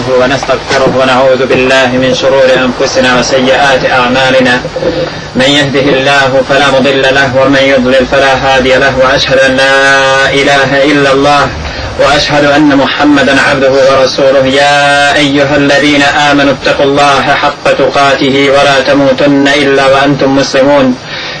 نستعينه ونستغفره ونعوذ بالله من شرور أنفسنا وسيئات أعمالنا. من يهده الله فلا مضل له ومن يضلل فلا هادي له وأشهد أن لا إله إلا الله وأشهد أن محمدا عبده ورسوله. يا أيها الذين آمنوا اتقوا الله حق تقاته ولا تموتن إلا وأنتم مسلمون.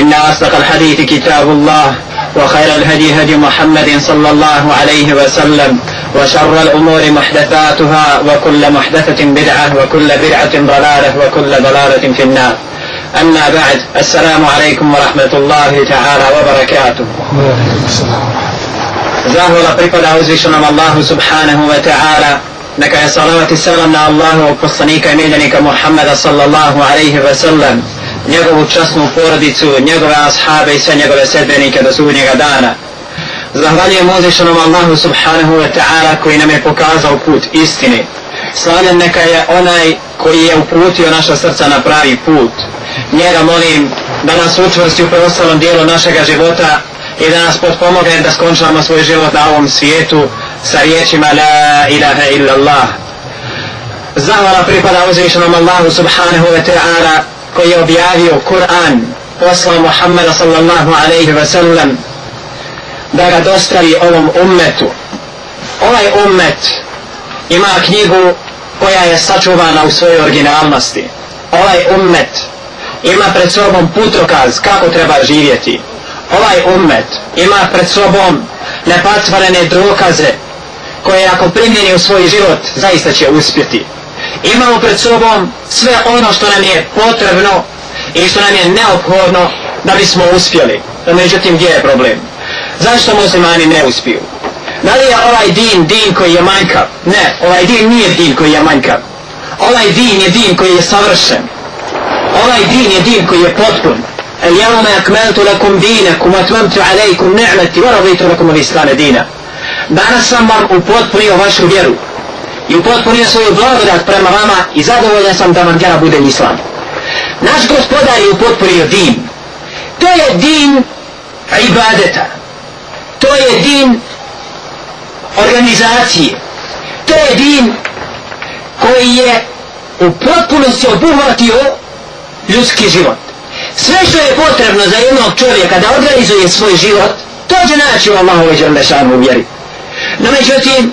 إن أصدق الحديث كتاب الله وخير الهدي هدي محمد صلى الله عليه وسلم وشر الأمور محدثاتها وكل محدثة بدعة وكل بدعة ضلالة وكل ضلالة في النار أما بعد السلام عليكم ورحمة الله تعالى وبركاته Zahvala pripada uzvišenom Allahu subhanahu wa ta'ala. Neka je salavat i salam na Allahu poslanika i miljenika Muhammeda sallallahu alaihi wa sallam. Njegovu časnu porodicu, njegove ashabe i sve njegove sedbenike do sudnjega dana. Zahvaljujem uzvišenom Allahu subhanahu wa ta'ala koji nam je pokazao put istini. Slavljen neka je onaj koji je uputio naša srca na pravi put. Njega molim da nas učvrsti u preostalom dijelu našega života i da nas potpomogne da skončamo svoj život na ovom svijetu sa riječima La ilaha illa Allah. Zahvala pripada uzvišenom Allahu subhanahu wa ta'ala koji je objavio Kur'an posla Muhammeda sallallahu alaihi wa sallam da ga dostavi ovom ummetu. Ovaj ummet ima knjigu koja je sačuvana u svojoj originalnosti. Ovaj ummet ima pred sobom putokaz kako treba živjeti ovaj ummet ima pred sobom nepatvorene dokaze koje ako primjeni u svoj život zaista će uspjeti Imamo pred sobom sve ono što nam je potrebno i što nam je neophodno da bismo uspjeli. No, međutim, gdje je problem? Zašto muslimani ne uspiju? Da li je ovaj din din koji je manjkav? Ne, ovaj din nije din koji je manjkav. Ovaj din je din koji je savršen. Ovaj din je din koji je potpun. اليوم أكملت لكم دينكم وأتممت عليكم نعمتي ورضيت لكم الإسلام دينا Danas sam vam upotpunio vašu vjeru i upotpunio svoju blagodat prema vama i zadovoljan sam da vam vjera bude islam. Naš gospodar je upotpunio din. To je din ibadeta. To je din organizacije. To je din koji je u potpunosti obuhvatio ljudski život. Sve što je potrebno za jednog čovjeka da organizuje svoj život, to će naći u Allahove Đerlešanu vjeri. No međutim,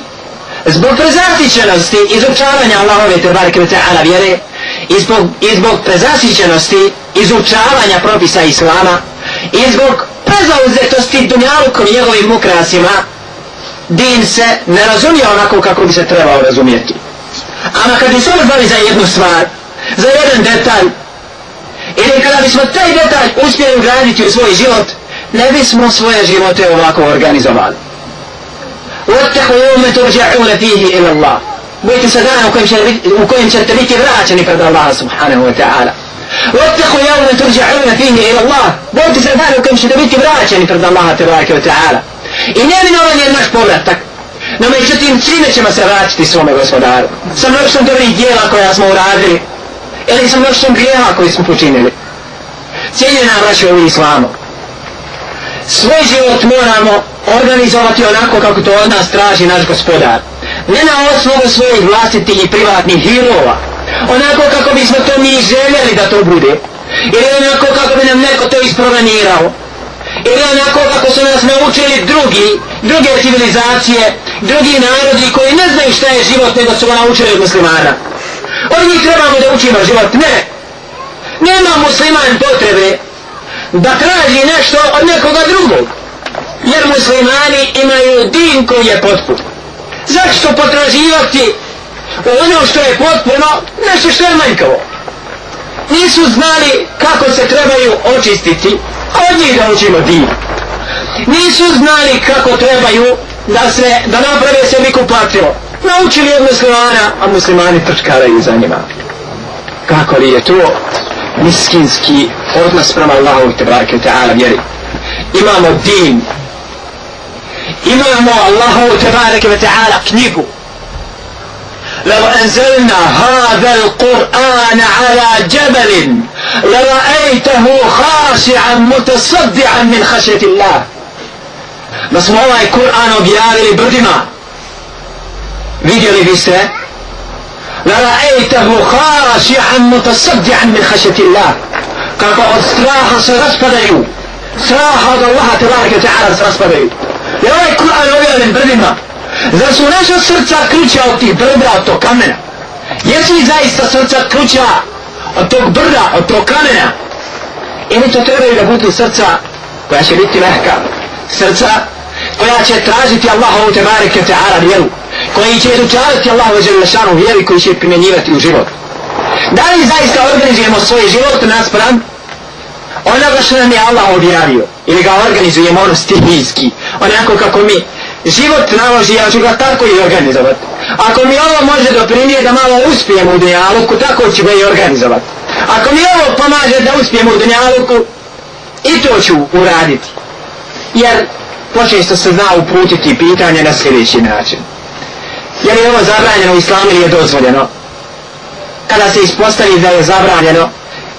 zbog prezasićenosti izučavanja Allahove Tebareke ve Ta'ala vjere i zbog, i zbog prezasićenosti izučavanja propisa Islama i zbog prezauzetosti dunjalukom i njegovim ukrasima, din se ne razumije onako kako bi se trebao razumijeti. Ama kad bi se odbali za jednu stvar, za jedan detalj, Ili kada bismo taj detalj uspjeli ugraditi u svoj život, ne bismo svoje živote ovako organizovali. Uottahu ume turđa'une fihi ila Allah. Bojite se dana u kojem, će, u kojem ćete biti vraćani pred Allah subhanahu wa ta'ala. Uottahu ume turđa'une fihi ila Allah. Bojite se dana u kojem ćete biti vraćani pred Allah tabaraka wa ta'ala. I neminovan je naš povratak. No međutim, čime ćemo se vraćati svome gospodaru? Sa mnoštvom dobrih dijela koja smo uradili, ili sa mnoštvom grijeha koji smo počinili. Cijeljena vraća u islamu. Svoj život moramo organizovati onako kako to od nas traži naš gospodar. Ne na osnovu svojih vlastitih i privatnih hilova. Onako kako bismo to mi željeli da to bude. Ili onako kako bi nam neko to isprogramirao. Ili onako kako su nas naučili drugi, druge civilizacije, drugi narodi koji ne znaju šta je život nego su ga naučili od muslimana. Od njih trebamo da učimo život. Ne. Nema musliman potrebe da traži nešto od nekoga drugog. Jer muslimani imaju din koji je potpun. Zašto potraživati ono što je potpuno, nešto što je manjkavo? Nisu znali kako se trebaju očistiti, a od njih da učimo din. Nisu znali kako trebaju da se da naprave sebi kupatilo naučili od muslimana, a muslimani trčkaraju za njima. kako li je to miskinski odnos prema Allahu te barake ta'ala vjeri imamo din imamo Allahu te barake ta'ala knjigu لو أنزلنا هذا القرآن على جبل لرأيته خاشعا متصدعا من خشية الله بس ما هو القرآن objavili brdima vidjeli biste لرأيته خاشعا متصدعا من خشية الله kako od straha se raspadaju straha od Allaha tebareke ta'ala se raspadaju jer ovaj Kur'an objavljen brdima Zar su naša srca kruća od tih brda, od tog kamena? Jesu li zaista srca kruća od tog brda, od tog kamena? Ili to trebaju da budu srca koja će biti lehka? Srca koja će tražiti Allahovu te bareke ta'ala vjeru, koji će izučavati Allahovu želešanu vjeru i koji će primjenjivati u život. Da li zaista organizujemo svoj život nas pram? Onoga što nam je Allah objavio, ili ga organizujemo ono stihijski, Pa onako kako mi život naloži, ja ću ga tako i organizovat. Ako mi ovo može doprinije da malo uspijem u dunjaluku, tako ću ga i organizovat. Ako mi ovo pomaže da uspijem u dunjaluku, i to ću uraditi. Jer počesto se zna uputiti pitanje na sljedeći način. Jer je ovo zabranjeno u islamu ili je dozvoljeno? Kada se ispostavi da je zabranjeno,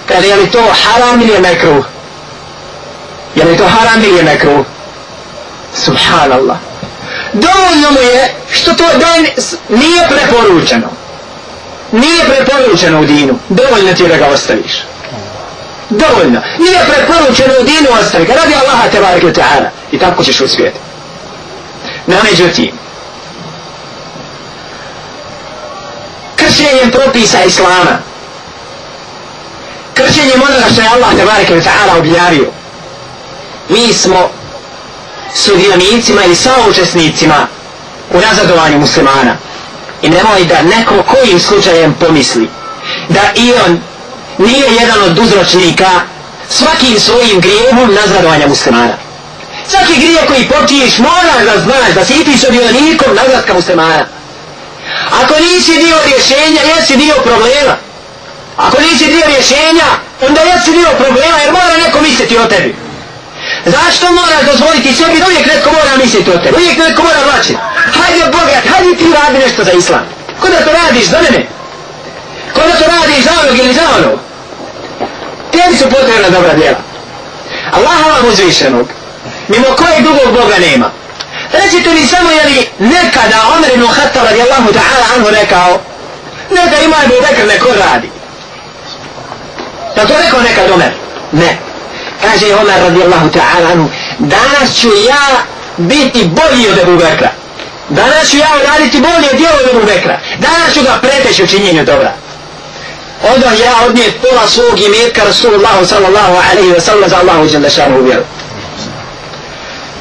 kada je li to haram ili je mekruh? Je li to haram ili je mekruh? Subhanallah dovoljno mu je što to dan nije preporučeno. Nije preporučeno u dinu. Dovoljno ti da ga ostaviš. Dovoljno. Nije preporučeno u dinu ostavi. ga. radi Allaha te barek ta'ala. I tako ćeš uspjeti. Na međutim. Kršenjem propisa Islama. Kršenjem onoga što je Allah te barek ta'ala objavio. Mi smo sudionicima i saučesnicima u nazadovanju muslimana. I nemoj da neko kojim slučajem pomisli da i on nije jedan od uzročnika svakim svojim grijehom nazadovanja muslimana. Svaki grije koji počiješ moraš da znaš da si ti sudionikom nazadka muslimana. Ako nisi dio rješenja, jesi dio problema. Ako nisi dio rješenja, onda jesi dio problema jer mora neko misliti o tebi. Zašto moraš dozvoliti sebi da uvijek netko mora misliti o tebi? Uvijek netko mora vlačiti. Hajde bogat, hajde ti radi nešto za islam. Ko da to radiš za mene? Ko da to radiš za onog ili za onog? Tebi su potrebna dobra djela. Allaha vam uzvišenog. Mimo kojeg drugog Boga nema. Recite mi samo je li nekada Omer ibn Khattab radijallahu ta'ala anhu rekao neka ima Ebu Bekr neko radi. Da to rekao nekad Omer? Ne kaže Omer radijallahu ta'ala anhu, danas ću ja biti bolji od Ebu Bekra. Danas ću ja raditi bolje djelo od Ebu Bekra. Danas ću ga preteći u činjenju dobra. Onda ja odnijet pola svog imetka Rasulullahu sallallahu alaihi wa sallam za Allahu jalla šanu uvjeru.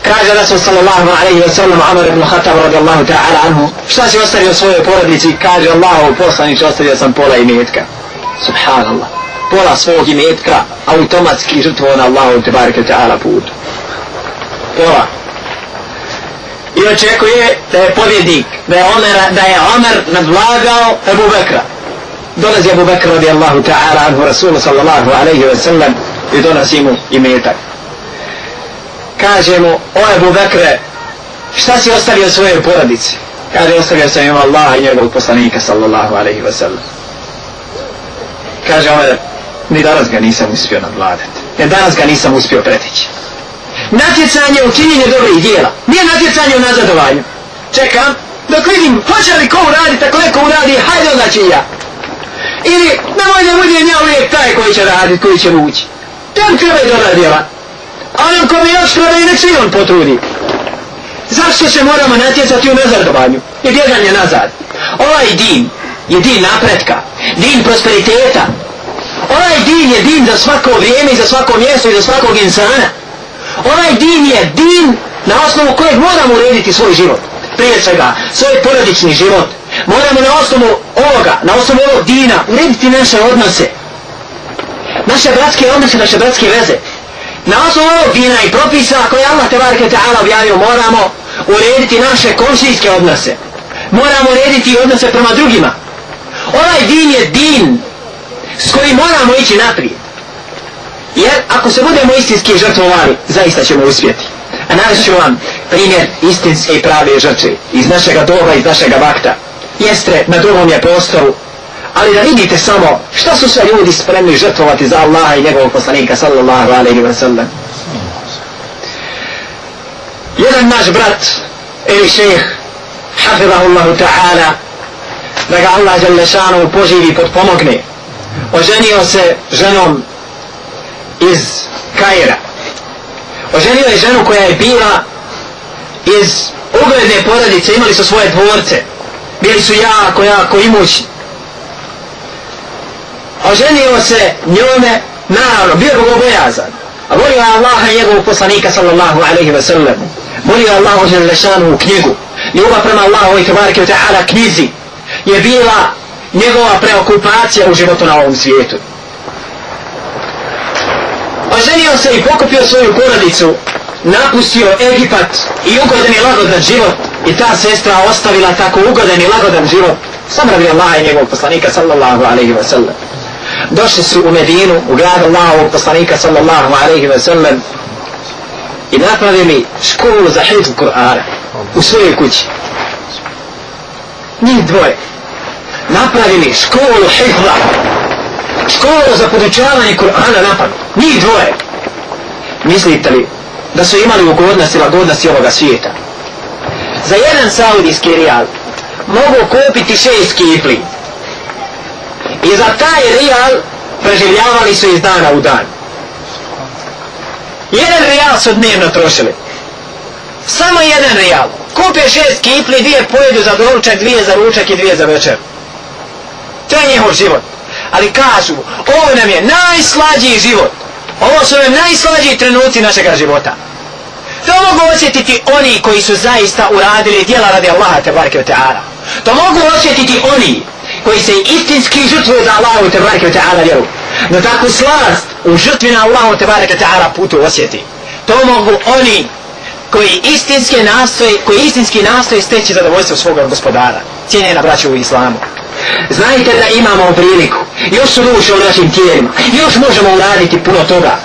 Kaže Rasul sallallahu alaihi wa sallam Amar ibn Khattab radijallahu ta'ala anhu, šta si ostavio svojoj porodici? Kaže Allahu poslanić ostavio sam pola imetka. Subhanallah pola svog imetka automatski žrtvo na Allahu te bareke ta'ala put. Pola. I očekuje da je pobjednik, da je Omer, da je Omer nadvlagao Ebu Bekra. Dolazi Ebu Bekra radi Allahu ta'ala anhu Rasulu sallallahu alaihi wa sallam i donosi mu imetak. Kaže mu, o Ebu Bekre, šta si ostavio svoje porodice? Kaže, ostavio sam ima Allaha i njegovog poslanika sallallahu alaihi wa sallam. Kaže Omer, ni danas ga nisam uspio nadvladati. Jer danas ga nisam uspio pretići. Natjecanje u činjenju dobrih dijela. Nije natjecanje u nazadovanju. Čekam, dok vidim, hoće li ko uraditi, ako neko uradi, hajde onda će ja. Ili, nemoj da budem ja uvijek taj koji će raditi, koji će vući. Tam treba i dobra djela. A onom ko mi još treba i nek se on potrudi. Zašto se moramo natjecati u nazadovanju? I bjeganje nazad. Ovaj din je din napretka, din prosperiteta, Onaj din je din za svako vrijeme i za svako mjesto i za svakog insana. Onaj din je din na osnovu kojeg moramo urediti svoj život. Prije svega, svoj porodični život. Moramo na osnovu ovoga, na osnovu ovog dina, urediti naše odnose. Naše bratske odnose, naše bratske veze. Na osnovu ovog dina i propisa koje Allah te barke ta'ala objavio, moramo urediti naše komšijske odnose. Moramo urediti odnose prema drugima. Onaj din je din ići naprijed. Jer ako se budemo istinski žrtvovali, zaista ćemo uspjeti. A navest vam primjer istinske i prave žrtve iz našega doba, iz našega vakta. Jeste na drugom je prostoru, ali da vidite samo šta su sve ljudi spremni žrtvovati za Allaha i njegovog poslanika sallallahu alaihi wa sallam. Jedan naš brat, ili šejh, hafidahullahu ta'ala, da ga Allah želešanu poživi i podpomogne oženio se ženom iz Kaira. Oženio je ženu koja je bila iz ugledne porodice, imali su svoje dvorce, bili su jako, jako imućni. Oženio se njome, naravno, bio bogobojazan, a volio Allaha i njegovog poslanika sallallahu alaihi wa sallam. Volio Allaha ožel lešanu u knjigu. Ljubav prema Allahu i tabarike wa ta'ala knjizi je bila njegova preokupacija u životu na ovom svijetu oženio se i pokupio svoju porodicu, napustio Egipat i ugodan i lagodan život i ta sestra ostavila tako ugodan i lagodan život sam radi Allah i njegovog poslanika sallallahu alaihi wa sallam. Došli su u Medinu, u grad Allahovog poslanika sallallahu alaihi wa sallam i napravili školu za hifz Kur'ana u svojoj kući. Njih dvoje napravili školu hifza školu za podučavanje Kur'ana napad. Njih dvoje. Mislite li da su imali ugodnost i lagodnost ovoga svijeta? Za jedan saudijski rijal mogu kupiti šest kipli. I za taj rijal preživljavali su iz dana u dan. Jedan rijal su dnevno trošili. Samo jedan rijal. Kupe šest kipli, dvije pojedu za doručak, dvije za ručak i dvije za večer. To je njihov život ali kažu, ovo nam je najslađiji život. Ovo su nam najslađiji trenuci našeg života. To mogu osjetiti oni koji su zaista uradili dijela radi Allaha te barke o teala. To mogu osjetiti oni koji se istinski žrtvuju za Allahu te barke o teala vjeru. No takvu slast u žrtvi na Allahu te barke o teala putu osjeti. To mogu oni koji istinski nastoje, koji istinski nastoje steći zadovoljstvo svog gospodara. Cijenjena braća u islamu. Znajte da imamo priliku. Još su duše u našim tijelima. Još možemo uraditi puno toga.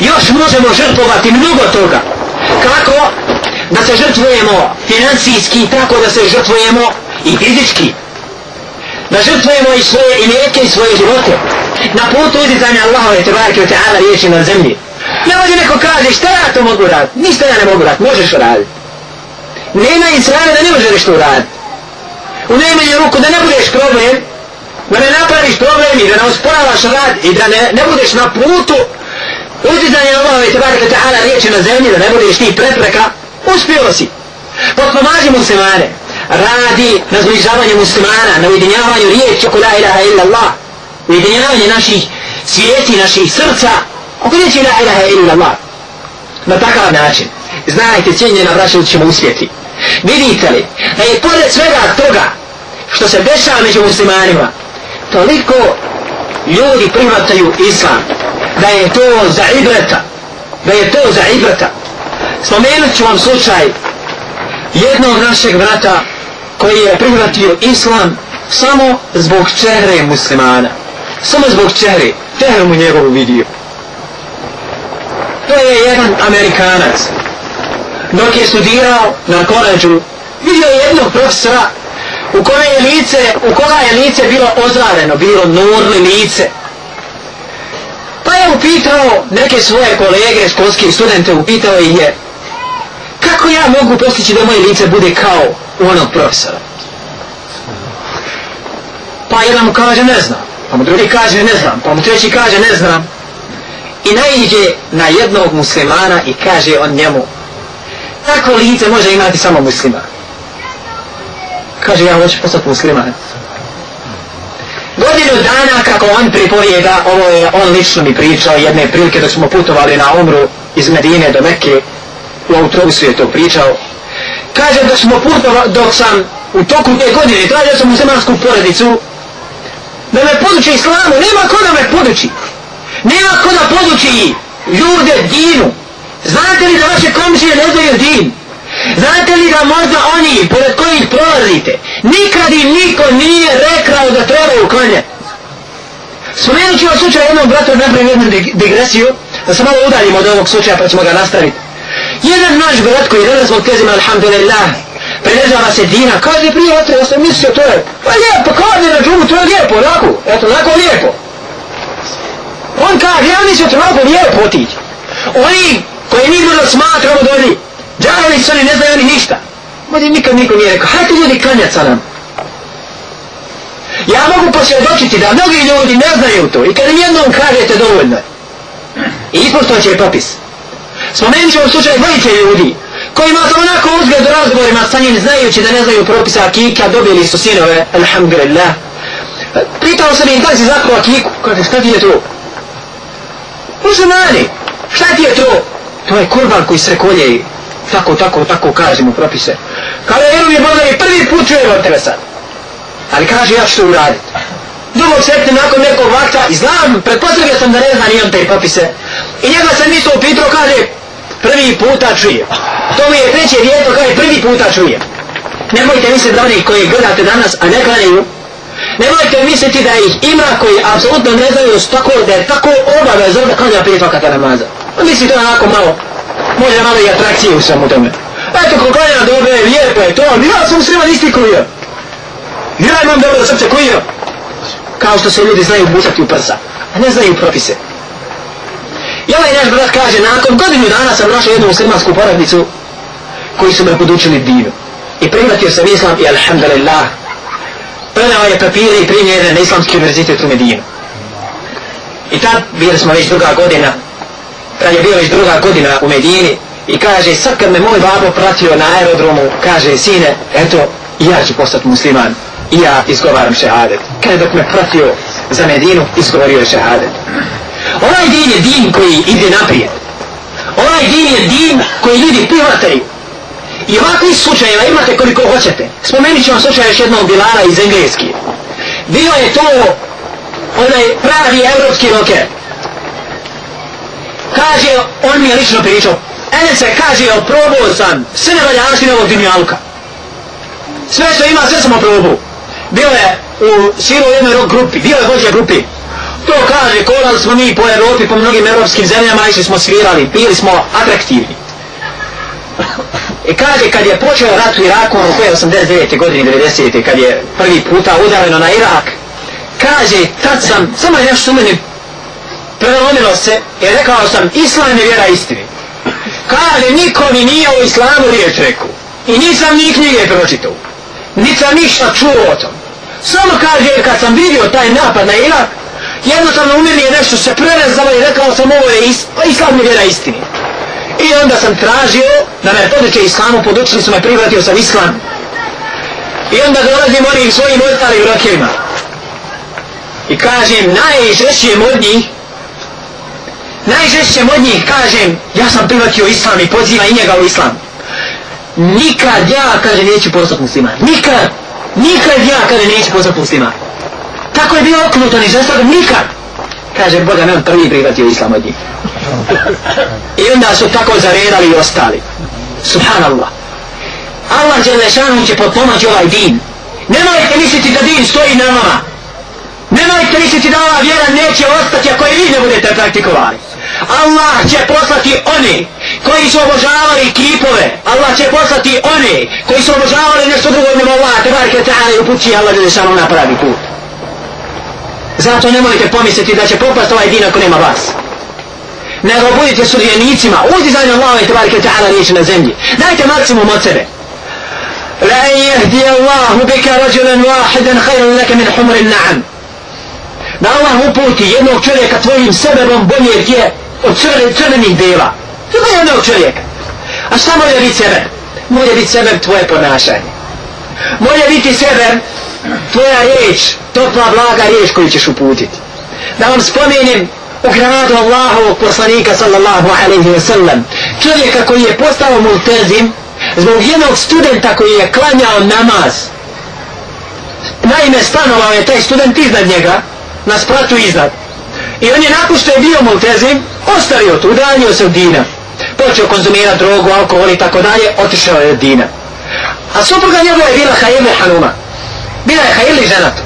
Još možemo žrtvovati mnogo toga. Kako? Da se žrtvujemo financijski, tako da se žrtvujemo i fizički. Da žrtvujemo i svoje imetke i svoje živote. Na putu uzizanja Allahove tebareke od ta'ala riječi na zemlji. Ne može neko kaže šta ja to mogu raditi. Ništa ja ne mogu raditi. Možeš raditi. Nema insana da ne može nešto uraditi u najmanju ruku da ne budeš problem, da ne napraviš problem i da ne osporavaš rad i da ne, ne budeš na putu uzizanje Allahove i tebara ta'ala riječi na zemlji, da ne budeš ti prepreka, uspio si. Potpomaži muslimane, radi na zbližavanju muslimana, na ujedinjavanju riječi oko la ilaha illa Allah, ujedinjavanje naših svijesti, naših srca, oko riječi la ilaha illa Allah. Na takav način, znajte, cijenjena braća, ćemo uspjeti. Vidite li, da je pored svega toga što se dešava među muslimanima, toliko ljudi prihvataju islam, da je to za ibreta, da je to za ibreta. Spomenut ću vam slučaj jednog našeg vrata koji je prihvatio islam samo zbog čehre muslimana. Samo zbog čehre. Teher mu njegovu vidio. To je jedan Amerikanac dok je studirao na koleđu, vidio je jednog profesora u koje je lice, u koga je lice bilo ozareno, bilo nurli lice. Pa je upitao neke svoje kolege, školske studente, upitao ih je kako ja mogu postići da moje lice bude kao onog profesora? Pa jedan mu kaže ne znam, pa mu drugi kaže ne znam, pa mu treći kaže ne znam. I najđe na jednog muslimana i kaže on njemu Tako lice može imati samo muslima. Kaže, ja hoću postati muslima. Godinu dana kako on pripovijeda, ovo je on lično mi pričao jedne prilike dok smo putovali na umru iz Medine do Mekke, u autobusu je to pričao. Kaže da smo putovali, dok sam u toku te godine tražio sam muslimansku porodicu, da me poduči islamu, nema ko da me poduči. Nema ko da poduči ljude dinu, Znate li da vaše komšije ne znaju din? Znate li da možda oni, pored kojih prolazite, nikad im niko nije rekao da treba konje? Spomenut ću vam slučaj jednom brata, napravim jednu digresiju, da se malo udaljimo od ovog slučaja pa ćemo ga nastaviti. Jedan naš brat koji je danas zbog tezima, alhamdulillah, priležava se dina, kaže prije otre, ja sam mislio to je, pa lijepo, kaže na džumu, to je lijepo, onako, eto, onako lijepo. On kaže, ja mislio to onako lijepo otići. Oni koji mi bilo smatramo dođi, džavali su oni, ne znaju oni ništa. Možda nikad niko nije rekao, hajte ljudi klanjati sa nam. Ja mogu posvjedočiti da mnogi ljudi ne znaju to i kad im jednom kažete dovoljno je. I ispoštovat će popis. Spomenut ćemo slučaj dvojice ljudi kojima sam onako uzgled u razgovorima sa njim znajući da ne znaju propisa akika, dobili su sinove, alhamdulillah. Pitao sam im da si zakro akiku, kaže šta ti je to? Muslimani, šta ti je to? To je kurban koji se kolje tako, tako, tako kažemo propise. Kada je mi je prvi put čujem od tebe sad. Ali kaže ja ću to uraditi. Drugog sretne nakon nekog vakta i znam, pretpostavio sam da ne zna nijem te popise. I njega sam isto upitro, kaže, prvi puta čujem. To mi je treće vjeto, kaže, prvi puta čujem. Nemojte misliti da oni koji gledate danas, a ne klanjaju, nemojte misliti da ih ima koji apsolutno ne znaju tako, da je tako obavezno da klanja prije vakata namaza. Pa misli to onako malo, može malo i atrakcije u svemu tome. Eto, ko klanja dobe, lijepo je to, ja sam sreman isti koji je. Ja imam dobro srce koji je kao što se ljudi znaju butati u prsa, a ne znaju propise. I ovaj naš brat kaže, nakon godinu dana sam našao jednu muslimansku porodnicu koji su me podučili dinu. I prihvatio sam islam i alhamdulillah, Prenao je papire i primio jedan na islamski univerzitet u Medinu. I tad bili smo već druga godina, kad je bio već druga godina u Medini, i kaže, sad kad me moj babo pratio na aerodromu, kaže, sine, eto, ja ću postati musliman i ja izgovaram šehadet. kad dok me pratio za Medinu, izgovorio je šehadet. onaj din je din koji ide naprijed. onaj din je din koji ljudi prihvataju. I ovakvih slučajeva imate koliko hoćete. Spomenut ću vam slučaj još jednog Bilala iz Engleski. Bio je to onaj pravi evropski roker. Kaže, on mi je lično pričao, Ene se kaže, probao sam sve nevaljanosti ovog dinjalka. Sve što ima, sve sam oprobao bio je u silu jednoj rock grupi, bio je vođa grupi. To kaže, kolali smo mi po Evropi, po mnogim evropskim zemljama, išli smo svirali, bili smo atraktivni. I kaže, kad je počeo rat u Iraku, ono koje 89. godine, 90. kad je prvi puta udareno na Irak, kaže, tad sam, samo nešto su meni prelomilo se, i rekao sam, Islam je vjera istini. Kaže, niko mi nije o Islamu riječ rekao. I nisam ni knjige pročitao. Nica ništa čuo o tom. Samo kaže, kad sam vidio taj napad na Irak, jednostavno u meni je nešto se prerezalo i rekao sam ovo je is, islam je vjera istini. I onda sam tražio da me poduče islamu, podučili su me, prihvatio sam islam. I onda dolazim onim svojim ostalim rokevima. I kažem, najžešćem od njih, najžešćem od njih kažem, ja sam prihvatio islam i poziva i njega u islam. Nikad ja, kaže, neću postati musliman. Nikad! Nikad ja kada neće postati muslima. Tako je bio oknutan i žestok, nikad. Kaže, Boga me on prvi prihvatio islam od njih. I onda su tako zaredali i ostali. Subhanallah. Allah Đelešanu će potpomaći ovaj din. Nemojte misliti da din stoji na vama. Nemojte misliti da ova vjera neće ostati ako i vi ne budete praktikovali. Allah će poslati one koji su obožavali kipove. Allah će poslati one koji su obožavali nešto drugo mimo Allah. Tebareke ta'ala i upući Allah da samo na pravi put. Zato nemojte pomisliti da će propast ovaj din ako nema vas. Nego budite sudjenicima, uzdizajno Allah i tebareke ta'ala riječi na zemlji. Dajte maksimum od sebe. لأن يهدي الله بك rajulan wahidan خير laka min حمر النعم Da Allah uputi jednog čovjeka tvojim sebebom bolje je od crne, crvenih dela. To je jednog čovjeka. A šta može biti sebe? Može biti sebe tvoje ponašanje. Može biti sebe tvoja riječ, topla blaga riječ koju ćeš uputiti. Da vam spomenem u granatu Allahovog poslanika sallallahu alaihi wa sallam čovjeka koji je postao multezim zbog jednog studenta koji je klanjao namaz. Naime, stanovao je taj student iznad njega, na spratu iznad. I on je nakon što je bio multezim, ostavio to, udaljio se od dina. Počeo konzumirati drogu, alkohol i tako dalje, otišao je od dina. A supruga njegova je bila Hajeli Hanuma. Bila je Hajeli ženatu.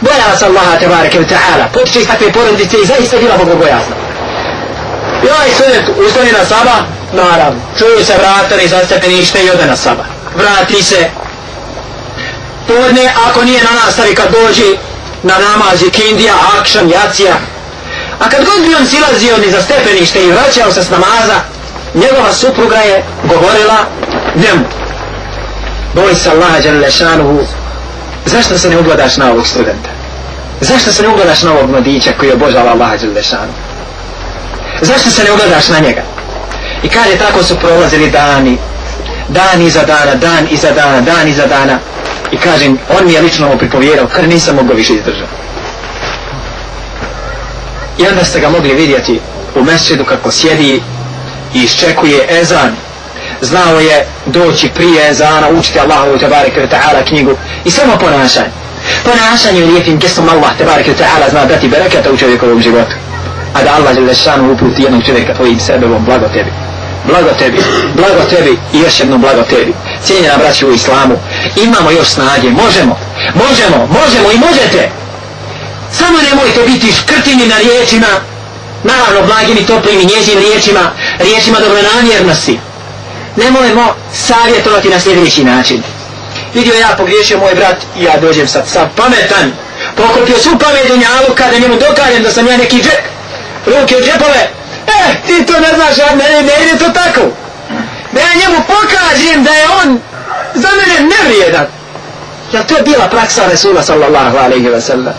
bojala se Allaha tebareke wa ta'ala, potiče iz takve porodice i zaista bila bogobojazna. I ovaj student ustani na saba, naravno, čuju se vratani za stepenište i ode na saba. Vrati se, podne, ako nije na nastavi kad dođi na namaz je kindija, akšan, jacija. A kad god bi on silazio ni za stepenište i vraćao se s namaza, njegova supruga je govorila njemu. Boj se Allaha Đalešanuhu, zašto se ne ugledaš na ovog studenta? Zašto se ne ugledaš na ovog mladića koji obožava Allaha Đalešanuhu? Zašto se ne ugledaš na njega? I kaže, tako su prolazili dani, dan iza dana, dan iza dana, dan iza dana. I kažem, on mi je lično ovo pripovjerao, kar nisam mogao više izdržati. I onda ste ga mogli vidjeti u mesečidu kako sjedi i iščekuje ezan. Znao je doći prije ezana, učiti Allahovu tabarik ve ta'ala knjigu i samo ponašanje. Ponašanje u lijepim gestom Allah tabarik ve ta'ala zna dati berekata u čovjekovom životu. A da Allah žele šanu uputi jednog čovjeka tvojim sebebom, blago tebi blago tebi, blago tebi i još jedno blago tebi. Cijenjena braći u islamu, imamo još snage, možemo, možemo, možemo i možete. Samo nemojte biti škrtini na riječima, naravno blagim i toplim i njezim riječima, riječima dobronamjernosti. Nemojmo savjetovati na sljedeći način. Vidio ja pogriješio moj brat i ja dođem sad sad pametan. Pokupio su pamet u kada njemu dokažem da sam ja neki džep. Ruke u džepove, Eh, ti to ne znaš, a ne, ne ide to tako. Da ja njemu pokažem da je on za mene nevrijedan. Jel to je bila praksa Resula sallallahu alaihi wa sallam?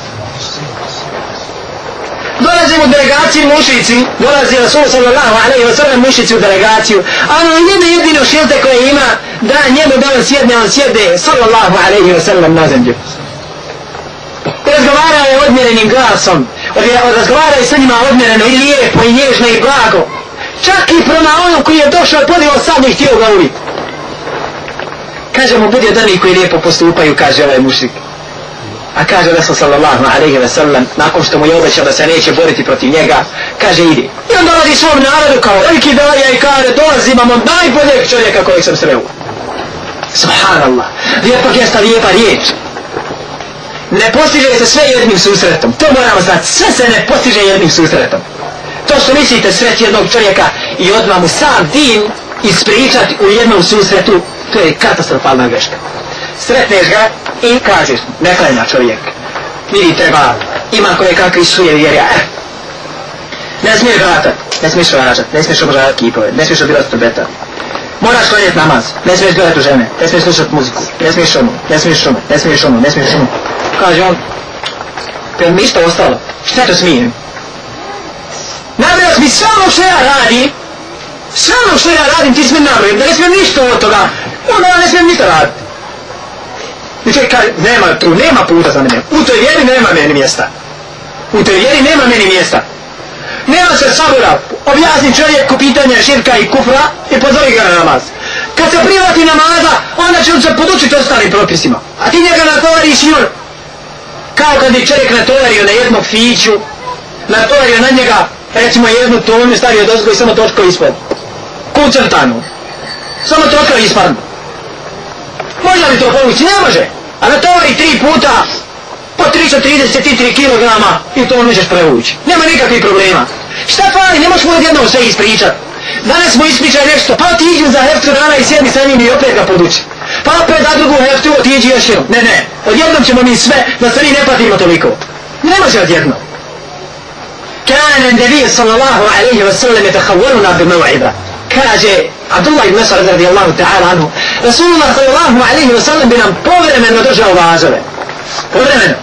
Dolazimo u delegaciju mušici, dolazi Rasul sallallahu alaihi wa sallam mušici u delegaciju, a ono jedno jedino šilte koje ima, da njemu da on sjedne, on sjede sallallahu alaihi wa sallam na zemlju. Razgovara je odmjerenim glasom, razgovara je sa njima odmjereno i lijepo i nježno i blago. Čak i prema onom koji je došao podijel sam i htio ga ubiti. Kaže mu, budi od onih koji lijepo postupaju, kaže ovaj mušik. A kaže Resul sallallahu alaihi wa sallam, nakon što mu je obećao da se neće boriti protiv njega, kaže idi. I on dolazi svom narodu kao veliki darija i kaže, dolazi imamo najboljeg čovjeka kojeg sam sreo. Subhanallah, lijepa gesta, lijepa riječ ne postiže se sve jednim susretom. To moramo znati. Sve se ne postiže jednim susretom. To što mislite sret jednog čovjeka i odmah mu sam din ispričati u jednom susretu, to je katastrofalna greška. Sretneš ga i kažeš, ne klanja čovjek. Vidi treba, ima koje kakvi suje vjeri, Eh. Ne smiješ vratat, ne smiješ vraćat, ne smiješ obožavati kipove, ne smiješ obirati tobeta. Moraš klanjati namaz, ne smiješ gledati u žene, ne smiješ slušati muziku, ne smiješ ono, ne smiješ ono, ne smiješ ono, ne smiješ ono kaže on, pa mi isto ostalo, šta to smijem? Nabrao mi sve ono što ja radim, sve ono što ja radim ti smijem nabrao, da ne smijem ništa od toga, onda ja ne smijem ništa raditi. I čovjek kaže, nema tu, nema puta za mene, u toj vjeri nema meni mjesta. U toj vjeri nema meni mjesta. Nema se sabora, objasni čovjeku pitanje širka i kufra i pozori ga na namaz. Kad se privati namaza, onda će on se podučiti ostalim propisima. A ti njega natovariš i on kao kad je čovjek natovario na jednog fiću, natovario na njega, recimo jednu tonu, stavio dozgo i samo točko ispod. Kucrtanu. Samo točko ispod. Može li to povući? Ne može. A natovari tri puta po 333 kg i to možeš prevući. Nema nikakvih problema. Šta fali? Ne možeš mu odjednom sve ispričat. Danas mu ispričaj nešto, pa ti iđu za heftu dana i sjedni sa njim i opet ga poduči. Pa opet za drugu heftu, ti iđi još jednom. Ne, ne, odjednom ćemo mi sve, da se mi ne patimo toliko. Ne može odjednom. Kana nebi sallallahu alaihi wa sallam je tahavaluna bi meva'ida. Kaže Abdullah ibn Mesar radijallahu ta'ala anhu, Rasulullah sallallahu alaihi wa sallam bi nam povremeno držao vazove. Povremeno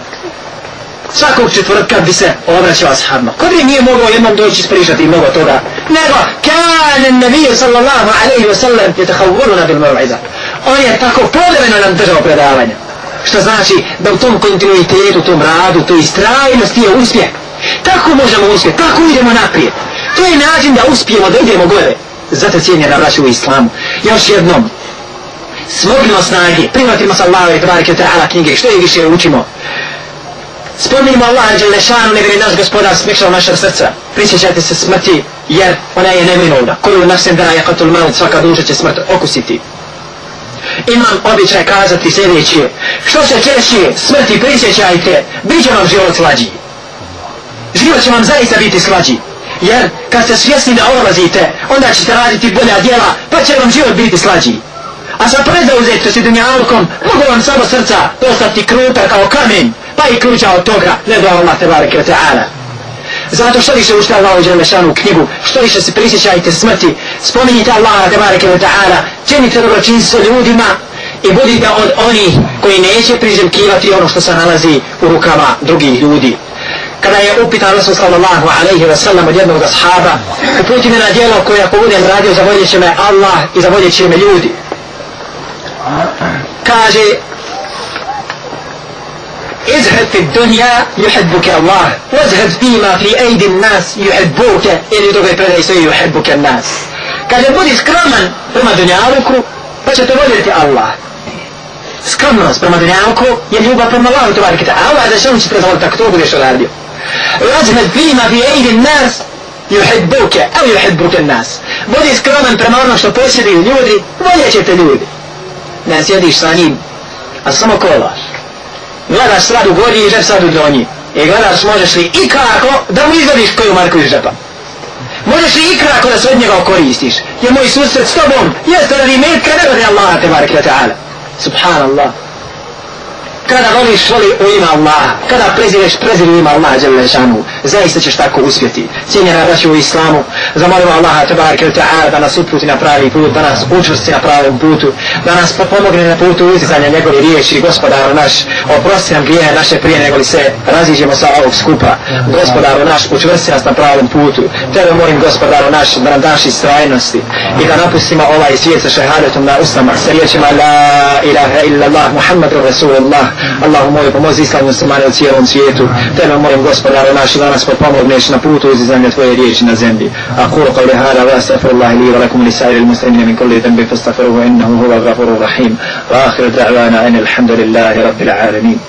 svakog četvrtka bi se obraćao ashabima. Kod bi nije mogao jednom doći ispričati mnogo toga. Nego, kan nabiju sallallahu alaihi wa sallam je tahavuruna bil mav'iza. On je tako povremeno nam držao predavanja. Što znači da u tom kontinuitetu, tom radu, toj istrajnosti je uspjeh. Tako možemo uspjeti, tako idemo naprijed. To je način da uspijemo, da idemo gore. Zato cijenjena da u islamu. Još jednom, smognimo snage, prihvatimo sa Allaho i tabarike ta'ala knjige, što je više učimo. Spominimo Allaha Đelešanu, nego je naš gospodar smješao naša srca. Prisjećajte se smrti, jer ona je neminovna. Koju našem dana je katul maut, svaka duša će smrt okusiti. imam običaj kazati sljedeće. Što se češće smrti prisjećajte, bit će vam život slađi. Život će vam zaista biti slađi. Jer kad ste svjesni da odlazite, onda ćete raditi bolja djela, pa će vam život biti slađi. A sa prezauzetosti dunjalkom, mogu vam samo srca postati kruta kao kamen, pa i kruća od toga, ne do Allah te bareke wa ta'ala. Zato što više ušte Allah uđe knjigu, što više se prisjećajte smrti, spominjite Allah te bareke wa ta'ala, činite dobročinstvo ljudima i budite od onih koji neće priželjkivati ono što se nalazi u rukama drugih ljudi. Kada je upitan Rasul sallallahu alaihi wa sallam od jednog ashaba, uputi me na djelo koje ako budem radio zavoljet će me Allah i zavoljet će me ljudi. Kaže, ازهد في الدنيا يحبك الله وازهد فيما في ايدي الناس يحبوك ili drugoj predaj sve يحبك الناس kaže budi skroman prema dunjaluku pa će te voljeti Allah skromnost prema dunjaluku je ljubav prema Allahu to barikita Allah da što će te zavoliti tako to budeš radio Lađenet bima bi eidin nas juhibbuke, a juhibbuke nas. Budi skroman prema ono što posjeduju ljudi, voljet ćete ljudi. Ne sjediš sa njim, a samo kolaš. Gledaš slad u gori i žep slad u dronji. I gledaš možeš li ikako da mu izgledaš koju marku iz žepa. Možeš li ikako da se od njega koristiš. Je moj susred s tobom, jeste da vi metka ne bude Allaha te marke. Subhanallah kada voliš voli u ima Allaha, kada prezireš prezir u ima Allaha Đelešanu, zaista ćeš tako uspjeti. Cijenjena braću u Islamu, zamolimo Allaha tabaraka wa ta'ala da nas uputi na pravi put, da nas učvrsti na pravom putu, da nas pomogne na putu uzizanja njegove riječi, gospodaru naš, oprosti nam grije naše prije nego li se raziđemo sa ovog skupa. Gospodaru naš, učvrsti nas na pravom putu. Tebe molim gospodaru naš da nam daš istrajnosti i da napustimo ovaj svijet sa šehadetom na ustama, sa riječima La ilaha illa Allah, Rasulullah, Allahu moj pomozi islam muslimane u cijelom svijetu. Tebe molim gospodaru naš da nas pomogneš na putu iz zemlje tvoje riječi na zemlji. A kuru qavli hada wa astaghfirullahi li wa lakum li sa'iril muslimina min kulli dhanbi fastaghfiruhu innahu huwa ghafurur rahim. Wa akhiru da'wana anil hamdulillahi rabbil alamin.